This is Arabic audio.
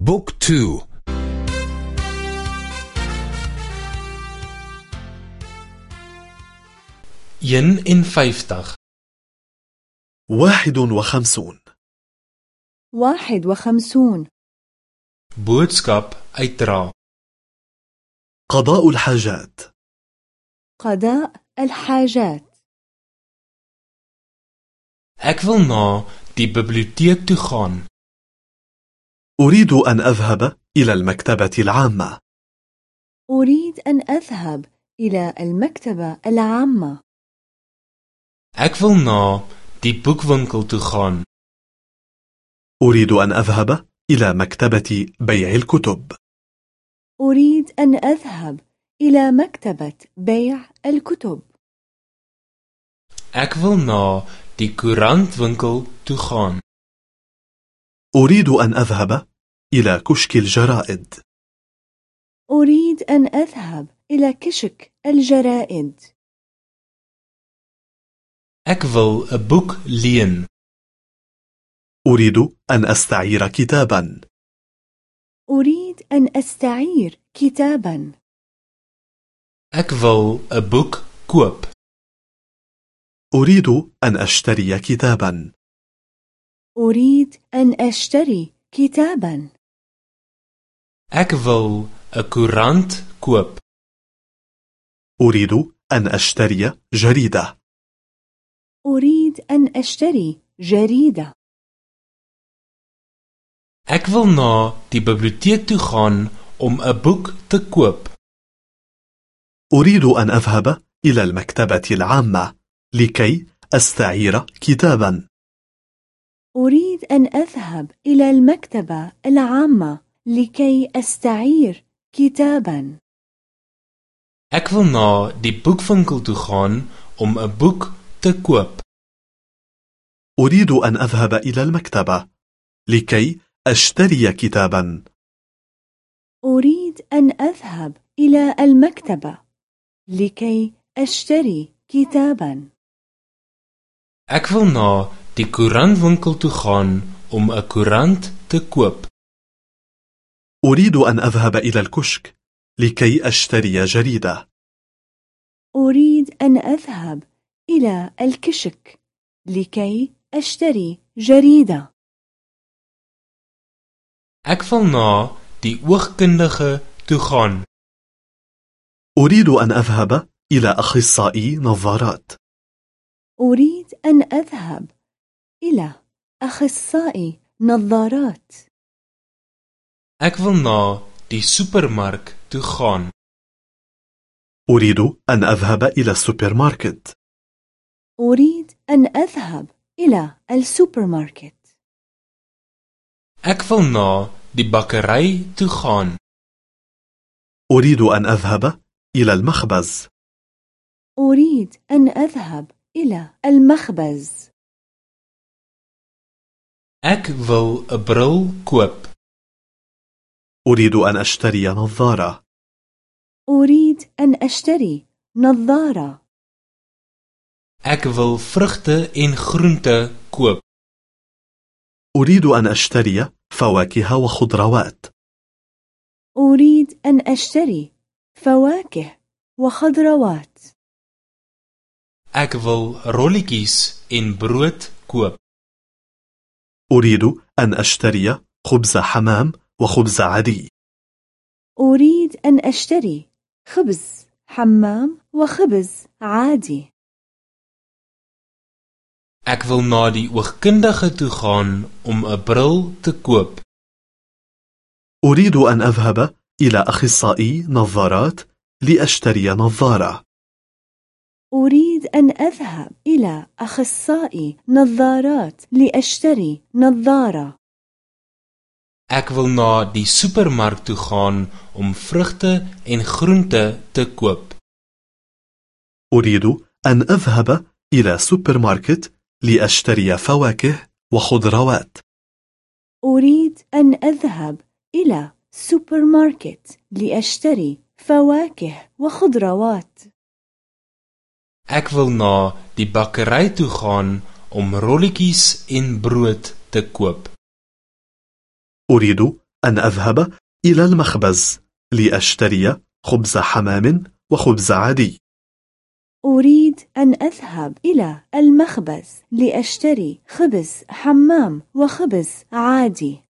boek toe. een en vyftig واحد وخمسون. واحد وخمسون. boodskap uitdra قضاء الحاجات. قضاء الحاجات. Ek wil na die biblioteek toe gaan. أريد أن أذهب إلى المكتبة العامة أريد أن أذهب إلى المكتبة العامة Ek wil na die boekwinkel toe gaan. أريد أن أذهب إلى مكتبة بيع الكتب أريد أن أذهب إلى مكتبة بيع الكتب Ek wil na die koerantwinkel toe gaan. أريد أن أذهب إلى كشك الجرائد. أريد أن أذهب إلى كشك الجرائد. Ek wil 'n boek leen. أريد أن أستعير كتابا. أريد أن أستعير كتابا. Ek wil 'n boek koop. أريد أن أشتري كتابا. أريد أن أشتري كتابا. Ek wil 'n koerant koop. أريد أن أشتري جريدة أريد أن أشتري جريدة Ek wil na die biblioteek toe gaan om 'n boek te koop. أريد أن أذهب إلى المكتبة العامة لكي أستعير كتابا أريد أن أذهب إلى المكتبة العامة لكي أستعير كتابا Ek wil na die boekwinkel toe gaan om 'n boek te koop. أريد أن أذهب إلى المكتبة لكي أشتري كتابا أريد أن أذهب إلى المكتبة لكي أشتري كتابا Ek wil na die koerantwinkel toe gaan om 'n koerant te koop. أريد أن أذهب إلى الكشك لكي أشتري جريدة. أريد أن أذهب إلى الكشك لكي أشتري جريدة. Ek wil na die oogkundige toe gaan. أريد أن أذهب إلى أخصائي نظارات. أريد أن أذهب إلى أخصائي نظارات. Ek wil na die supermark toe gaan. أريد أن أذهب إلى السوبر ماركت أريد أن أذهب إلى السوبر ماركت Ek wil na die bakkery toe gaan. أريد أن أذهب إلى المخبز أريد أن أذهب إلى المخبز Ek wil 'n bril koop. أريد أن أشتري نظارة أريد أن أشتري نظارة Ek wil vrugte en groente koop. أريد أن أشتري فواكه وخضروات أريد أن أشتري فواكه وخضروات Ek wil rolletjies en brood koop. أريد أن أشتري خبز حمام وخبز عادي. أريد أن أشتري خبز حمام وخبز عادي. Ek wil na die oogkundige toe gaan om 'n bril te koop. أريد أن أذهب إلى أخصائي نظارات لأشتري نظارة. أريد أن أذهب إلى أخصائي نظارات لأشتري نظارة. Ek wil na die supermark toe gaan om vrugte en groente te koop. أريد أن أذهب إلى سوبر ماركت لأشتري فواكه وخضروات أريد أن أذهب إلى سوبر ماركت لأشتري فواكه وخضروات Ek wil na die bakkery toe gaan om rolletjies en brood te koop. أريد أن أذهب إلى المخبز لأشتري خبز حمام وخبز عادي. أريد أن أذهب إلى المخبز لأشتري خبز حمام وخبز عادي.